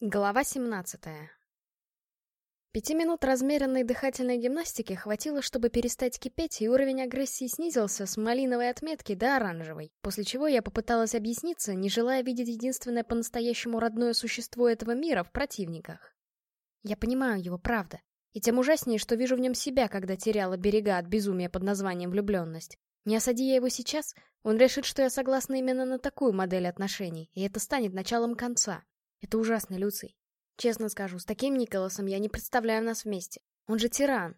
Глава 17 Пяти минут размеренной дыхательной гимнастики хватило, чтобы перестать кипеть, и уровень агрессии снизился с малиновой отметки до оранжевой, после чего я попыталась объясниться, не желая видеть единственное по-настоящему родное существо этого мира в противниках. Я понимаю его, правда. И тем ужаснее, что вижу в нем себя, когда теряла берега от безумия под названием влюбленность. Не осади я его сейчас, он решит, что я согласна именно на такую модель отношений, и это станет началом конца. Это ужасно, Люций. Честно скажу, с таким Николасом я не представляю нас вместе. Он же тиран.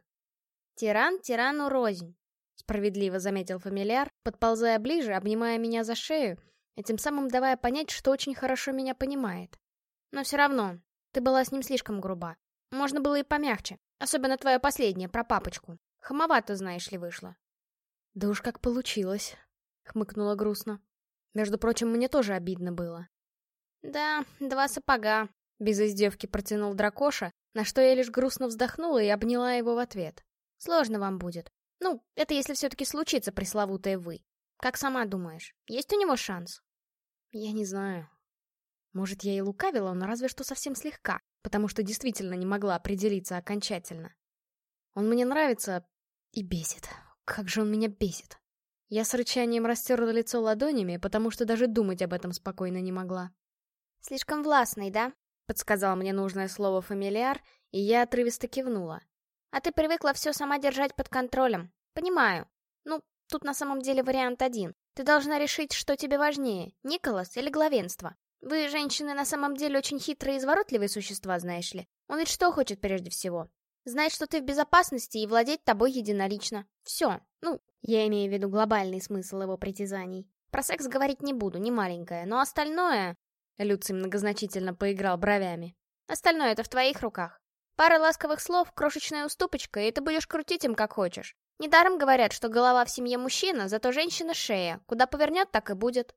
Тиран тирану рознь, справедливо заметил фамильяр, подползая ближе, обнимая меня за шею, и тем самым давая понять, что очень хорошо меня понимает. Но все равно, ты была с ним слишком груба. Можно было и помягче, особенно твое последнее, про папочку. Хамовато, знаешь ли, вышло. Да уж как получилось, хмыкнула грустно. Между прочим, мне тоже обидно было. Да, два сапога, без издевки протянул дракоша, на что я лишь грустно вздохнула и обняла его в ответ. Сложно вам будет. Ну, это если все-таки случится пресловутое «вы». Как сама думаешь, есть у него шанс? Я не знаю. Может, я и лукавила, но разве что совсем слегка, потому что действительно не могла определиться окончательно. Он мне нравится и бесит. Как же он меня бесит. Я с рычанием растерла лицо ладонями, потому что даже думать об этом спокойно не могла. «Слишком властный, да?» — подсказал мне нужное слово фамильяр, и я отрывисто кивнула. «А ты привыкла все сама держать под контролем. Понимаю. Ну, тут на самом деле вариант один. Ты должна решить, что тебе важнее, Николас или главенство. Вы, женщины, на самом деле очень хитрые и изворотливые существа, знаешь ли. Он ведь что хочет прежде всего? Знать, что ты в безопасности и владеть тобой единолично. Все. Ну, я имею в виду глобальный смысл его притязаний. Про секс говорить не буду, не маленькое, но остальное... Люций многозначительно поиграл бровями. Остальное это в твоих руках. Пара ласковых слов, крошечная уступочка, и ты будешь крутить им как хочешь. Недаром говорят, что голова в семье мужчина, зато женщина шея. Куда повернет, так и будет.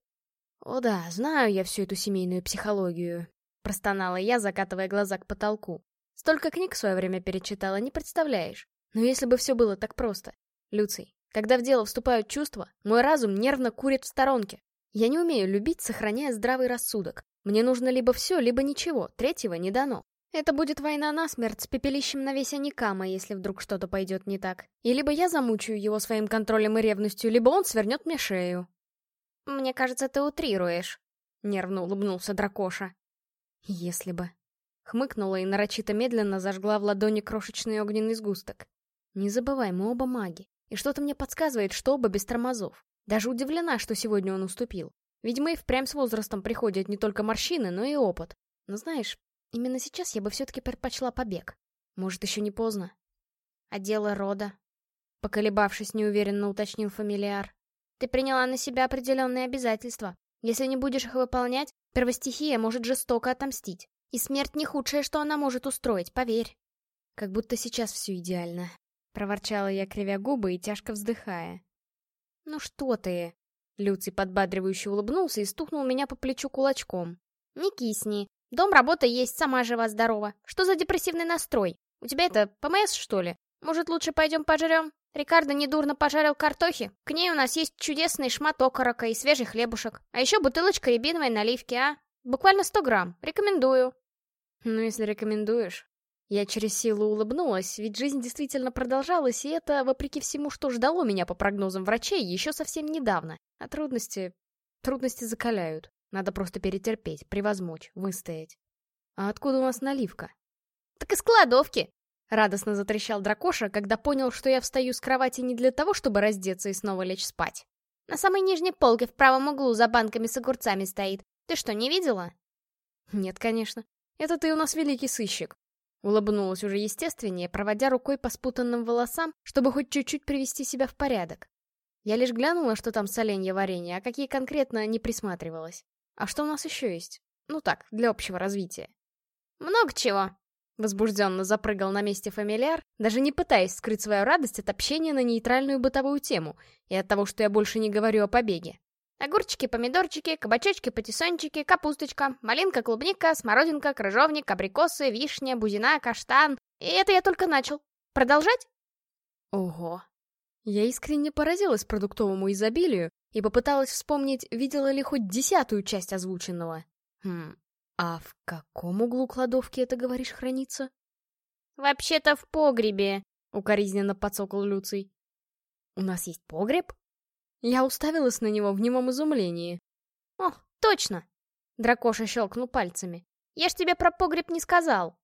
О да, знаю я всю эту семейную психологию. Простонала я, закатывая глаза к потолку. Столько книг в свое время перечитала, не представляешь. Но если бы все было так просто. Люций, когда в дело вступают чувства, мой разум нервно курит в сторонке. Я не умею любить, сохраняя здравый рассудок. Мне нужно либо все, либо ничего, третьего не дано. Это будет война на смерть с пепелищем на весь Аникама, если вдруг что-то пойдет не так. И либо я замучаю его своим контролем и ревностью, либо он свернет мне шею. «Мне кажется, ты утрируешь», — нервно улыбнулся дракоша. «Если бы». Хмыкнула и нарочито медленно зажгла в ладони крошечный огненный сгусток. «Не забывай, мы оба маги. И что-то мне подсказывает, что оба без тормозов. Даже удивлена, что сегодня он уступил. Видимо, и впрямь с возрастом приходят не только морщины, но и опыт. Но знаешь, именно сейчас я бы все-таки предпочла побег. Может, еще не поздно. А дело рода? Поколебавшись, неуверенно уточнил фамилиар. Ты приняла на себя определенные обязательства. Если не будешь их выполнять, первостихия может жестоко отомстить. И смерть не худшее, что она может устроить, поверь. Как будто сейчас все идеально. Проворчала я, кривя губы и тяжко вздыхая. «Ну что ты?» Люций подбадривающе улыбнулся и стукнул меня по плечу кулачком. «Не кисни. Дом, работа есть, сама жива-здорова. Что за депрессивный настрой? У тебя это ПМС, что ли? Может, лучше пойдем пожрем? Рикардо недурно пожарил картохи. К ней у нас есть чудесный шмат окорока и свежий хлебушек. А еще бутылочка рябиновой наливки, а? Буквально 100 грамм. Рекомендую». «Ну, если рекомендуешь». Я через силу улыбнулась, ведь жизнь действительно продолжалась, и это, вопреки всему, что ждало меня по прогнозам врачей, еще совсем недавно. А трудности... Трудности закаляют. Надо просто перетерпеть, превозмочь, выстоять. А откуда у нас наливка? Так из кладовки! Радостно затрещал дракоша, когда понял, что я встаю с кровати не для того, чтобы раздеться и снова лечь спать. На самой нижней полке в правом углу за банками с огурцами стоит. Ты что, не видела? Нет, конечно. Это ты у нас великий сыщик. Улыбнулась уже естественнее, проводя рукой по спутанным волосам, чтобы хоть чуть-чуть привести себя в порядок. Я лишь глянула, что там соленье варенье, а какие конкретно не присматривалась. А что у нас еще есть? Ну так, для общего развития. Много чего. Возбужденно запрыгал на месте фамильяр, даже не пытаясь скрыть свою радость от общения на нейтральную бытовую тему и от того, что я больше не говорю о побеге. Огурчики, помидорчики, кабачочки, патиссончики, капусточка, малинка, клубника, смородинка, крыжовник, абрикосы, вишня, бузина, каштан. И это я только начал. Продолжать? Ого. Я искренне поразилась продуктовому изобилию и попыталась вспомнить, видела ли хоть десятую часть озвученного. Хм, А в каком углу кладовки это, говоришь, хранится? Вообще-то в погребе, укоризненно подсокол Люций. У нас есть погреб? Я уставилась на него в немом изумлении. О, точно! Дракоша щелкнул пальцами. Я ж тебе про погреб не сказал.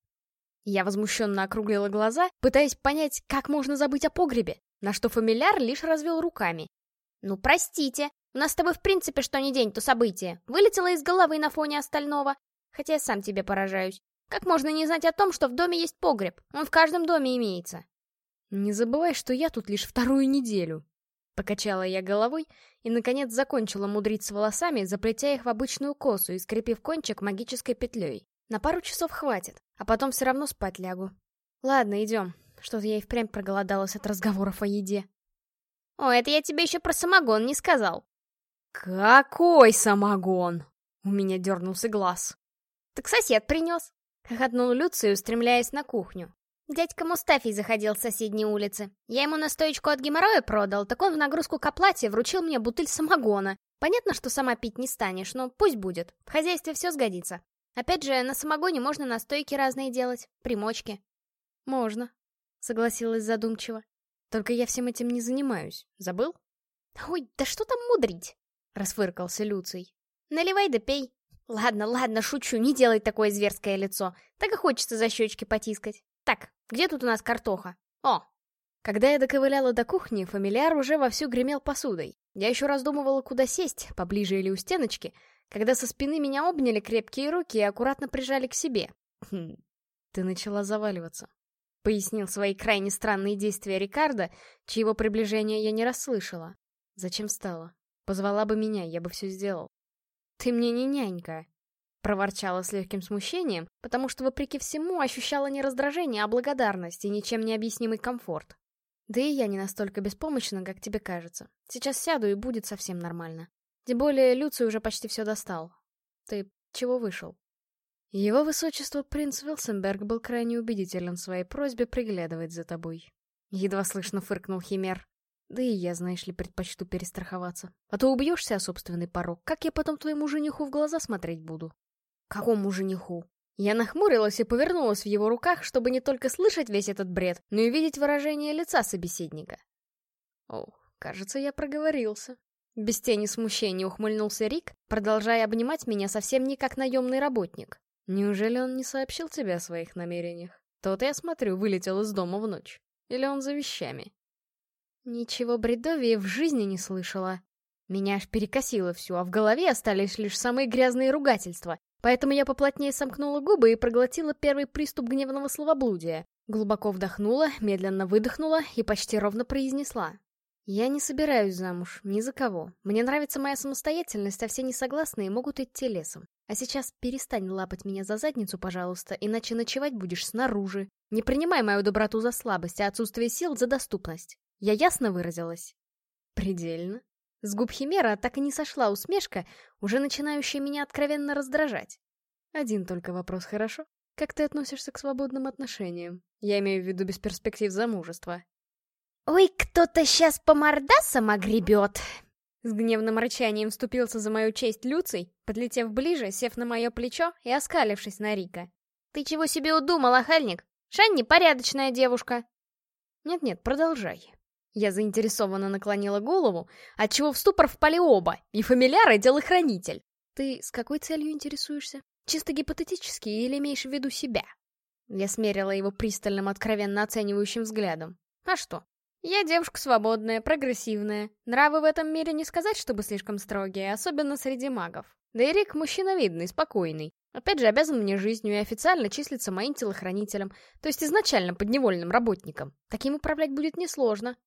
Я возмущенно округлила глаза, пытаясь понять, как можно забыть о погребе, на что фамильяр лишь развел руками. «Ну, простите, у нас с тобой в принципе что ни день, то событие. Вылетело из головы на фоне остального. Хотя я сам тебе поражаюсь. Как можно не знать о том, что в доме есть погреб? Он в каждом доме имеется». «Не забывай, что я тут лишь вторую неделю». Покачала я головой и, наконец, закончила мудрить с волосами, заплетя их в обычную косу и скрепив кончик магической петлей. На пару часов хватит, а потом все равно спать лягу. Ладно, идем. Что-то я и впрямь проголодалась от разговоров о еде. О, это я тебе еще про самогон не сказал. Какой самогон? У меня дернулся глаз. Так сосед принес. Хохотнул Люций, устремляясь на кухню. Дядька Мустафий заходил с соседней улицы. Я ему настоечку от геморроя продал, так он в нагрузку к оплате вручил мне бутыль самогона. Понятно, что сама пить не станешь, но пусть будет. В хозяйстве все сгодится. Опять же, на самогоне можно настойки разные делать, примочки. Можно, согласилась задумчиво. Только я всем этим не занимаюсь. Забыл? Ой, да что там мудрить? Расфыркался Люций. Наливай да пей. Ладно, ладно, шучу, не делай такое зверское лицо. Так и хочется за щечки потискать. Так, где тут у нас картоха? О! Когда я доковыляла до кухни, фамильяр уже вовсю гремел посудой. Я еще раздумывала, куда сесть, поближе или у стеночки, когда со спины меня обняли крепкие руки и аккуратно прижали к себе. Хм, ты начала заваливаться. Пояснил свои крайне странные действия Рикардо, чьего приближения я не расслышала. Зачем стала? Позвала бы меня, я бы все сделал. Ты мне не нянька. Проворчала с легким смущением, потому что, вопреки всему, ощущала не раздражение, а благодарность и ничем не объяснимый комфорт. Да и я не настолько беспомощна, как тебе кажется. Сейчас сяду, и будет совсем нормально. Тем более Люций уже почти все достал. Ты чего вышел? Его высочество принц Вилсенберг был крайне убедителен в своей просьбе приглядывать за тобой. Едва слышно фыркнул Химер. Да и я, знаешь ли, предпочту перестраховаться. А то убьешься о собственный порог. Как я потом твоему жениху в глаза смотреть буду? Какому жениху? Я нахмурилась и повернулась в его руках, чтобы не только слышать весь этот бред, но и видеть выражение лица собеседника. О, кажется, я проговорился. Без тени смущения ухмыльнулся Рик, продолжая обнимать меня совсем не как наемный работник. Неужели он не сообщил тебе о своих намерениях? Тот, я смотрю, вылетел из дома в ночь. Или он за вещами? Ничего бредовее в жизни не слышала. Меня аж перекосило всю, а в голове остались лишь самые грязные ругательства. Поэтому я поплотнее сомкнула губы и проглотила первый приступ гневного словоблудия. Глубоко вдохнула, медленно выдохнула и почти ровно произнесла. Я не собираюсь замуж, ни за кого. Мне нравится моя самостоятельность, а все несогласные могут идти лесом. А сейчас перестань лапать меня за задницу, пожалуйста, иначе ночевать будешь снаружи. Не принимай мою доброту за слабость, а отсутствие сил за доступность. Я ясно выразилась? Предельно. С губ Химера так и не сошла усмешка, уже начинающая меня откровенно раздражать. Один только вопрос, хорошо? Как ты относишься к свободным отношениям? Я имею в виду без перспектив замужества. «Ой, кто-то сейчас по мордасам огребет!» С гневным рычанием вступился за мою честь Люций, подлетев ближе, сев на мое плечо и оскалившись на Рика. «Ты чего себе удумал, охальник? Шанни порядочная девушка!» «Нет-нет, продолжай». Я заинтересованно наклонила голову, отчего в ступор впали оба, и фамильяр, и телохранитель. «Ты с какой целью интересуешься? Чисто гипотетически или имеешь в виду себя?» Я смерила его пристальным, откровенно оценивающим взглядом. «А что? Я девушка свободная, прогрессивная. Нравы в этом мире не сказать, чтобы слишком строгие, особенно среди магов. Да и Рик мужчина видный, спокойный. Опять же, обязан мне жизнью и официально числится моим телохранителем, то есть изначально подневольным работником. Таким управлять будет несложно.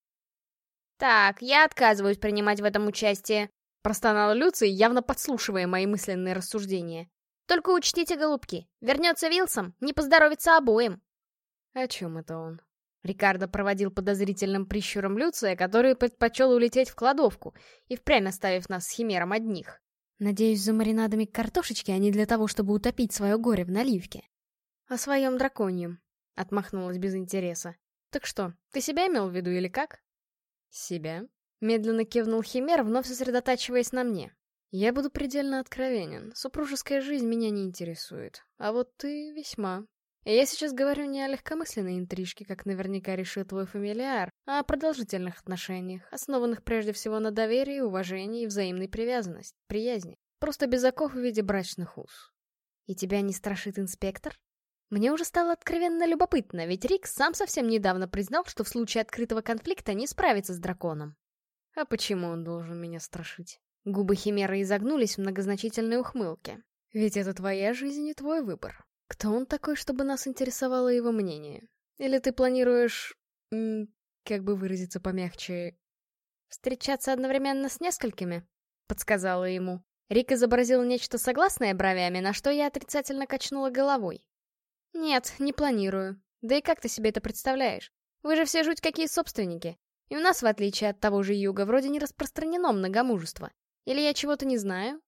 «Так, я отказываюсь принимать в этом участие», — простонал Люций, явно подслушивая мои мысленные рассуждения. «Только учтите, голубки, вернется Вилсом, не поздоровится обоим». О чем это он? Рикардо проводил подозрительным прищуром Люция, который предпочел улететь в кладовку и впрямь оставив нас с Химером одних. Надеюсь, за маринадами картошечки, а не для того, чтобы утопить свое горе в наливке. О своем драконьем. Отмахнулась без интереса. Так что, ты себя имел в виду или как? Себя. Медленно кивнул Химер, вновь сосредотачиваясь на мне. Я буду предельно откровенен. Супружеская жизнь меня не интересует. А вот ты весьма. И я сейчас говорю не о легкомысленной интрижке, как наверняка решил твой фамилиар, а о продолжительных отношениях, основанных прежде всего на доверии, уважении и взаимной привязанности, приязни. Просто без оков в виде брачных уз. И тебя не страшит инспектор? Мне уже стало откровенно любопытно, ведь Рик сам совсем недавно признал, что в случае открытого конфликта не справится с драконом. А почему он должен меня страшить? Губы Химеры изогнулись в многозначительной ухмылке. Ведь это твоя жизнь и твой выбор. Кто он такой, чтобы нас интересовало его мнение? Или ты планируешь... как бы выразиться помягче... «Встречаться одновременно с несколькими?» — подсказала ему. Рик изобразил нечто согласное бровями, на что я отрицательно качнула головой. «Нет, не планирую. Да и как ты себе это представляешь? Вы же все жуть какие собственники. И у нас, в отличие от того же юга, вроде не распространено многомужество. Или я чего-то не знаю?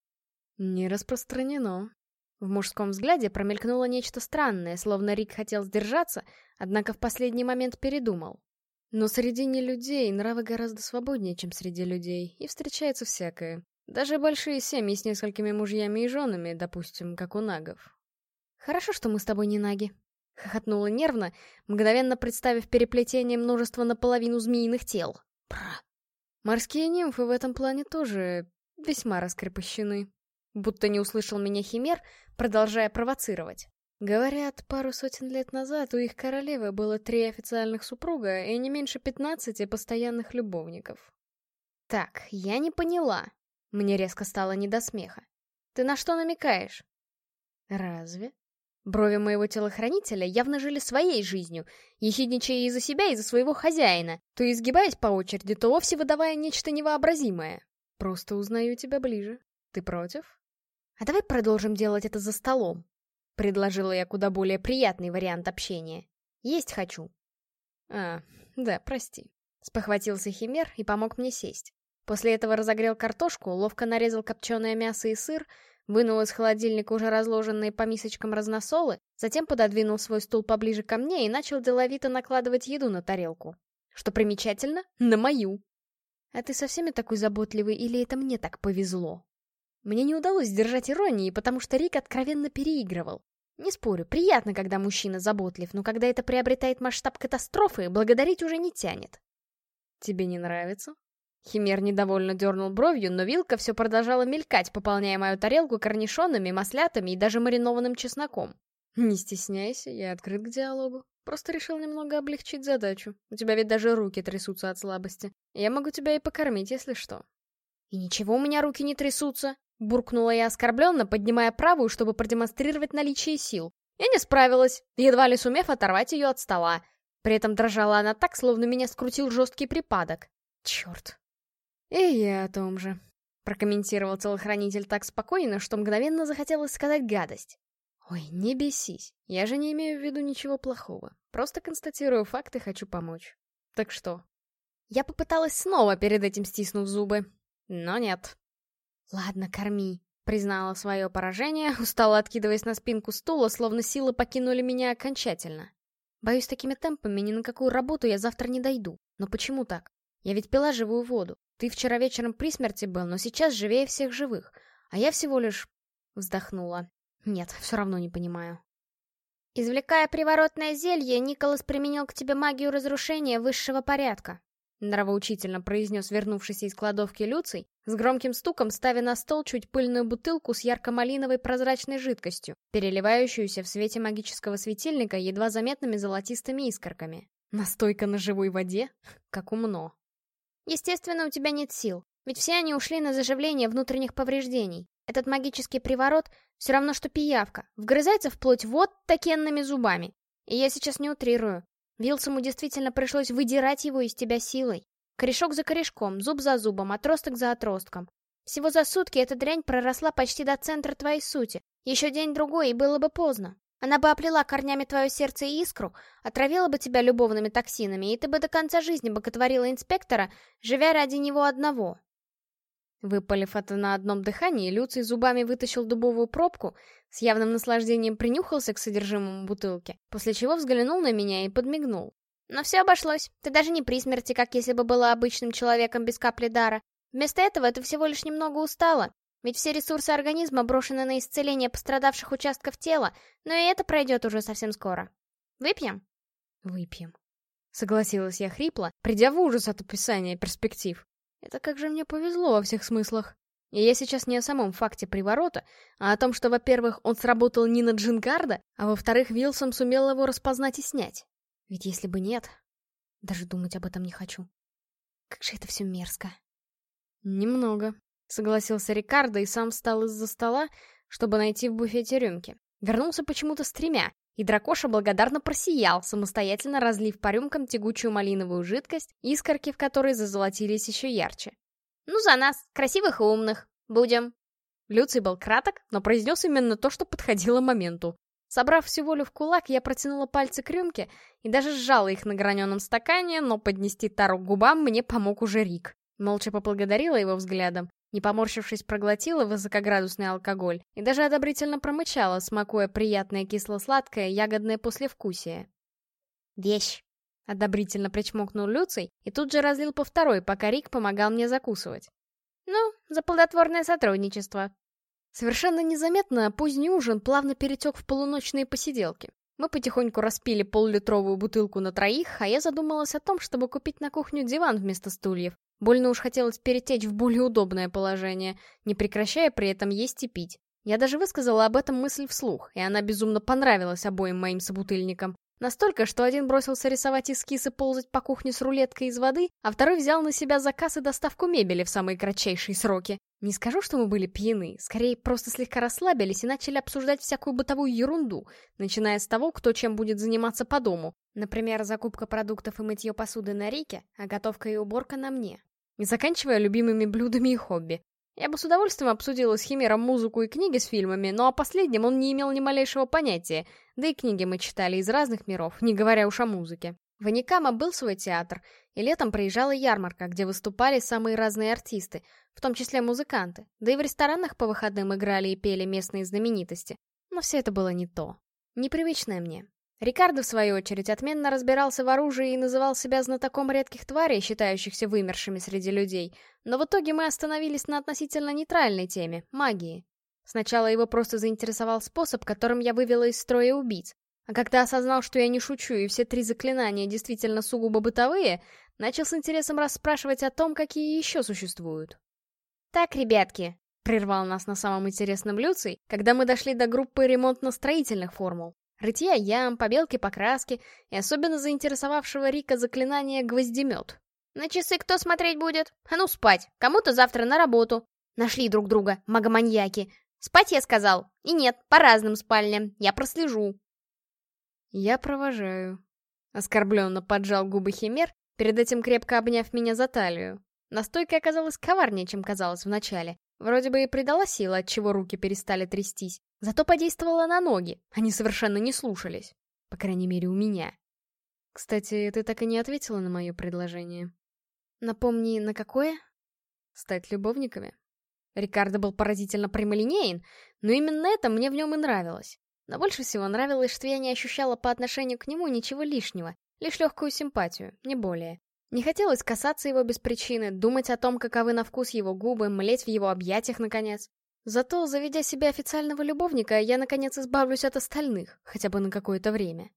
Не распространено. В мужском взгляде промелькнуло нечто странное, словно Рик хотел сдержаться, однако в последний момент передумал. Но среди нелюдей нравы гораздо свободнее, чем среди людей, и встречается всякое. Даже большие семьи с несколькими мужьями и женами, допустим, как у нагов. «Хорошо, что мы с тобой не наги», — хохотнула нервно, мгновенно представив переплетение множества наполовину змеиных тел. Пра. Морские нимфы в этом плане тоже весьма раскрепощены. Будто не услышал меня Химер, продолжая провоцировать. Говорят, пару сотен лет назад у их королевы было три официальных супруга и не меньше пятнадцати постоянных любовников. Так, я не поняла. Мне резко стало не до смеха. Ты на что намекаешь? Разве? Брови моего телохранителя явно жили своей жизнью, ехидничая и за себя, и за своего хозяина, то изгибаясь по очереди, то вовсе выдавая нечто невообразимое. Просто узнаю тебя ближе. Ты против? А давай продолжим делать это за столом. Предложила я куда более приятный вариант общения. Есть хочу. А, да, прости. Спохватился Химер и помог мне сесть. После этого разогрел картошку, ловко нарезал копченое мясо и сыр, вынул из холодильника уже разложенные по мисочкам разносолы, затем пододвинул свой стул поближе ко мне и начал деловито накладывать еду на тарелку. Что примечательно, на мою. А ты со всеми такой заботливый или это мне так повезло? Мне не удалось сдержать иронии, потому что Рик откровенно переигрывал. Не спорю, приятно, когда мужчина заботлив, но когда это приобретает масштаб катастрофы, благодарить уже не тянет. Тебе не нравится? Химер недовольно дернул бровью, но вилка все продолжала мелькать, пополняя мою тарелку корнишонами, маслятами и даже маринованным чесноком. Не стесняйся, я открыт к диалогу. Просто решил немного облегчить задачу. У тебя ведь даже руки трясутся от слабости. Я могу тебя и покормить, если что. И ничего у меня руки не трясутся, буркнула я оскорбленно, поднимая правую, чтобы продемонстрировать наличие сил. Я не справилась, едва ли сумев оторвать ее от стола. При этом дрожала она так, словно меня скрутил жесткий припадок. Черт. И я о том же. Прокомментировал телохранитель так спокойно, что мгновенно захотелось сказать гадость. Ой, не бесись. Я же не имею в виду ничего плохого. Просто констатирую факты, хочу помочь. Так что? Я попыталась снова перед этим стиснув зубы. Но нет. Ладно, корми. Признала свое поражение, устала откидываясь на спинку стула, словно силы покинули меня окончательно. Боюсь, такими темпами ни на какую работу я завтра не дойду. Но почему так? Я ведь пила живую воду. Ты вчера вечером при смерти был, но сейчас живее всех живых. А я всего лишь... Вздохнула. Нет, все равно не понимаю. Извлекая приворотное зелье, Николас применил к тебе магию разрушения высшего порядка. Нравоучительно произнес вернувшийся из кладовки Люций, с громким стуком ставя на стол чуть пыльную бутылку с ярко-малиновой прозрачной жидкостью, переливающуюся в свете магического светильника едва заметными золотистыми искорками. Настойка на живой воде? Как умно. Естественно, у тебя нет сил, ведь все они ушли на заживление внутренних повреждений. Этот магический приворот все равно, что пиявка. Вгрызается в плоть вот такенными зубами. И я сейчас не утрирую. Вилсому действительно пришлось выдирать его из тебя силой. Корешок за корешком, зуб за зубом, отросток за отростком. Всего за сутки эта дрянь проросла почти до центра твоей сути. Еще день-другой, и было бы поздно. Она бы оплела корнями твое сердце и искру, отравила бы тебя любовными токсинами, и ты бы до конца жизни боготворила инспектора, живя ради него одного. Выпалив это на одном дыхании, Люций зубами вытащил дубовую пробку, с явным наслаждением принюхался к содержимому бутылки, после чего взглянул на меня и подмигнул. Но все обошлось. Ты даже не при смерти, как если бы была обычным человеком без капли дара. Вместо этого ты всего лишь немного устала. Ведь все ресурсы организма брошены на исцеление пострадавших участков тела, но и это пройдет уже совсем скоро. Выпьем? Выпьем. Согласилась я хрипло, придя в ужас от описания перспектив. Это как же мне повезло во всех смыслах. И я сейчас не о самом факте приворота, а о том, что, во-первых, он сработал не на Джингарда, а во-вторых, Вилсом сумел его распознать и снять. Ведь если бы нет... Даже думать об этом не хочу. Как же это все мерзко. Немного, согласился Рикардо и сам встал из-за стола, чтобы найти в буфете рюмки. Вернулся почему-то с тремя, и дракоша благодарно просиял, самостоятельно разлив по рюмкам тягучую малиновую жидкость, искорки в которой зазолотились еще ярче. «Ну, за нас, красивых и умных. Будем». Люций был краток, но произнес именно то, что подходило моменту. Собрав всю волю в кулак, я протянула пальцы к рюмке и даже сжала их на граненом стакане, но поднести тару к губам мне помог уже Рик. Молча поблагодарила его взглядом, не поморщившись, проглотила высокоградусный алкоголь и даже одобрительно промычала, смакуя приятное кисло-сладкое ягодное послевкусие. «Вещь!» — одобрительно причмокнул Люций и тут же разлил по второй, пока Рик помогал мне закусывать. «Ну, за плодотворное сотрудничество», Совершенно незаметно поздний ужин плавно перетек в полуночные посиделки. Мы потихоньку распили поллитровую бутылку на троих, а я задумалась о том, чтобы купить на кухню диван вместо стульев. Больно уж хотелось перетечь в более удобное положение, не прекращая при этом есть и пить. Я даже высказала об этом мысль вслух, и она безумно понравилась обоим моим собутыльникам. Настолько, что один бросился рисовать эскиз и ползать по кухне с рулеткой из воды, а второй взял на себя заказ и доставку мебели в самые кратчайшие сроки. Не скажу, что мы были пьяны, скорее просто слегка расслабились и начали обсуждать всякую бытовую ерунду, начиная с того, кто чем будет заниматься по дому. Например, закупка продуктов и мытье посуды на Рике, а готовка и уборка на мне. И заканчивая любимыми блюдами и хобби. Я бы с удовольствием обсудила с Химером музыку и книги с фильмами, но о последнем он не имел ни малейшего понятия, да и книги мы читали из разных миров, не говоря уж о музыке. В Аникама был свой театр, и летом приезжала ярмарка, где выступали самые разные артисты, в том числе музыканты, да и в ресторанах по выходным играли и пели местные знаменитости. Но все это было не то. Непривычное мне. Рикардо, в свою очередь, отменно разбирался в оружии и называл себя знатоком редких тварей, считающихся вымершими среди людей, но в итоге мы остановились на относительно нейтральной теме — магии. Сначала его просто заинтересовал способ, которым я вывела из строя убийц, а когда осознал, что я не шучу и все три заклинания действительно сугубо бытовые, начал с интересом расспрашивать о том, какие еще существуют. «Так, ребятки», — прервал нас на самом интересном Люций, когда мы дошли до группы ремонтно-строительных формул. Рытья ям, побелки покраски и особенно заинтересовавшего Рика заклинание «Гвоздемет». «На часы кто смотреть будет? А ну спать! Кому-то завтра на работу!» Нашли друг друга, магоманьяки. Спать я сказал. И нет, по разным спальням. Я прослежу. Я провожаю. Оскорбленно поджал губы Химер, перед этим крепко обняв меня за талию. Настойка оказалась коварнее, чем казалось вначале. Вроде бы и придала силы, от чего руки перестали трястись. Зато подействовала на ноги. Они совершенно не слушались. По крайней мере, у меня. Кстати, ты так и не ответила на мое предложение. Напомни, на какое? Стать любовниками. Рикардо был поразительно прямолинеен, но именно это мне в нем и нравилось. Но больше всего нравилось, что я не ощущала по отношению к нему ничего лишнего, лишь легкую симпатию, не более. Не хотелось касаться его без причины, думать о том, каковы на вкус его губы, млеть в его объятиях, наконец. Зато, заведя себе официального любовника, я, наконец, избавлюсь от остальных, хотя бы на какое-то время.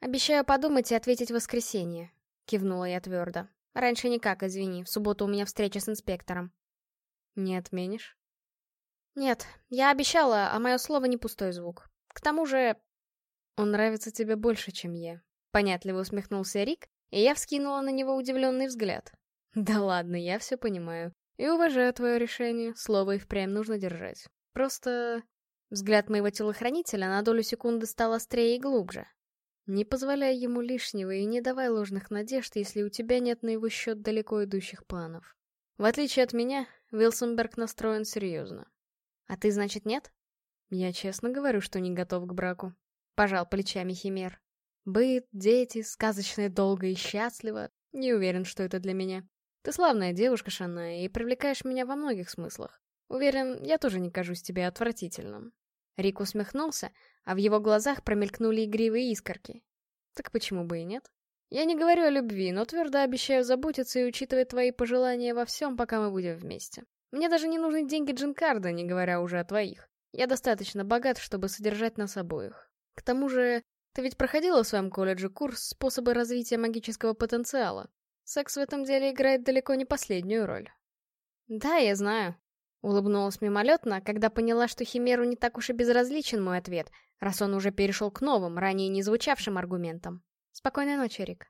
«Обещаю подумать и ответить в воскресенье», — кивнула я твердо. «Раньше никак, извини, в субботу у меня встреча с инспектором». «Не отменишь?» «Нет, я обещала, а мое слово не пустой звук. К тому же...» «Он нравится тебе больше, чем я», — понятливо усмехнулся Рик, и я вскинула на него удивленный взгляд. «Да ладно, я все понимаю. И уважаю твое решение, слово и впрямь нужно держать. Просто...» Взгляд моего телохранителя на долю секунды стал острее и глубже. Не позволяй ему лишнего и не давай ложных надежд, если у тебя нет на его счет далеко идущих планов. В отличие от меня, Вилсонберг настроен серьезно. А ты, значит, нет? Я честно говорю, что не готов к браку. Пожал плечами Химер. Быт, дети, сказочное долго и счастливо. Не уверен, что это для меня. Ты славная девушка, Шанна, и привлекаешь меня во многих смыслах. Уверен, я тоже не кажусь тебе отвратительным. Рик усмехнулся, а в его глазах промелькнули игривые искорки. Так почему бы и нет? Я не говорю о любви, но твердо обещаю заботиться и учитывать твои пожелания во всем, пока мы будем вместе. Мне даже не нужны деньги Джинкарда, не говоря уже о твоих. Я достаточно богат, чтобы содержать нас обоих. К тому же, ты ведь проходила в своем колледже курс «Способы развития магического потенциала». Секс в этом деле играет далеко не последнюю роль. Да, я знаю. Улыбнулась мимолетно, когда поняла, что Химеру не так уж и безразличен мой ответ, раз он уже перешел к новым, ранее не звучавшим аргументам. Спокойной ночи, Рик.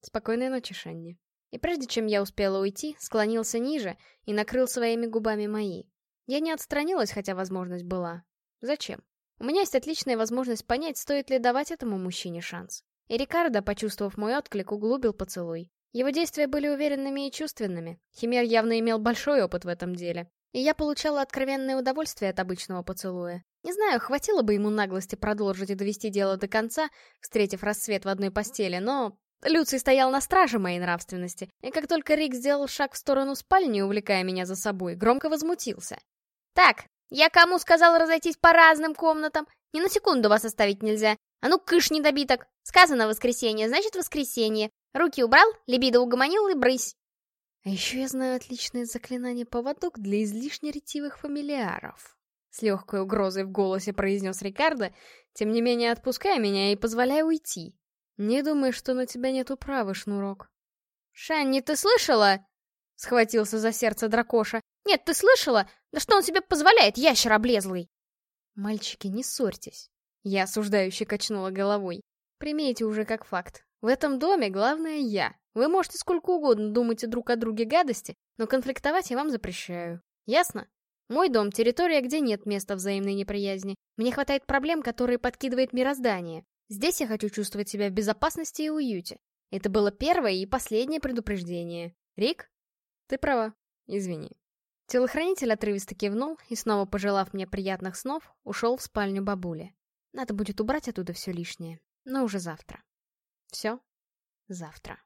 Спокойной ночи, Шанни. И прежде чем я успела уйти, склонился ниже и накрыл своими губами мои. Я не отстранилась, хотя возможность была. Зачем? У меня есть отличная возможность понять, стоит ли давать этому мужчине шанс. И Рикардо, почувствовав мой отклик, углубил поцелуй. Его действия были уверенными и чувственными. Химер явно имел большой опыт в этом деле. И я получала откровенное удовольствие от обычного поцелуя. Не знаю, хватило бы ему наглости продолжить и довести дело до конца, встретив рассвет в одной постели, но Люций стоял на страже моей нравственности, и как только Рик сделал шаг в сторону спальни, увлекая меня за собой, громко возмутился. «Так, я кому сказал разойтись по разным комнатам? Ни на секунду вас оставить нельзя. А ну, кыш, недобиток! Сказано воскресенье, значит воскресенье. Руки убрал, либидо угомонил и брысь!» А еще я знаю отличное заклинание поводок для излишне ретивых фамилиаров. С легкой угрозой в голосе произнес Рикардо, тем не менее отпускай меня и позволяй уйти. «Не думай, что на тебя нет управы, Шнурок». «Шанни, ты слышала?» — схватился за сердце дракоша. «Нет, ты слышала? Да что он себе позволяет, ящер облезлый?» «Мальчики, не ссорьтесь». Я осуждающе качнула головой. «Примейте уже как факт. В этом доме главное я. Вы можете сколько угодно думать друг о друге гадости, но конфликтовать я вам запрещаю. Ясно? Мой дом — территория, где нет места взаимной неприязни. Мне хватает проблем, которые подкидывает мироздание. Здесь я хочу чувствовать себя в безопасности и уюте. Это было первое и последнее предупреждение. Рик? Ты права. Извини. Телохранитель отрывисто кивнул и, снова пожелав мне приятных снов, ушел в спальню бабули. Надо будет убрать оттуда все лишнее, но уже завтра. Все завтра.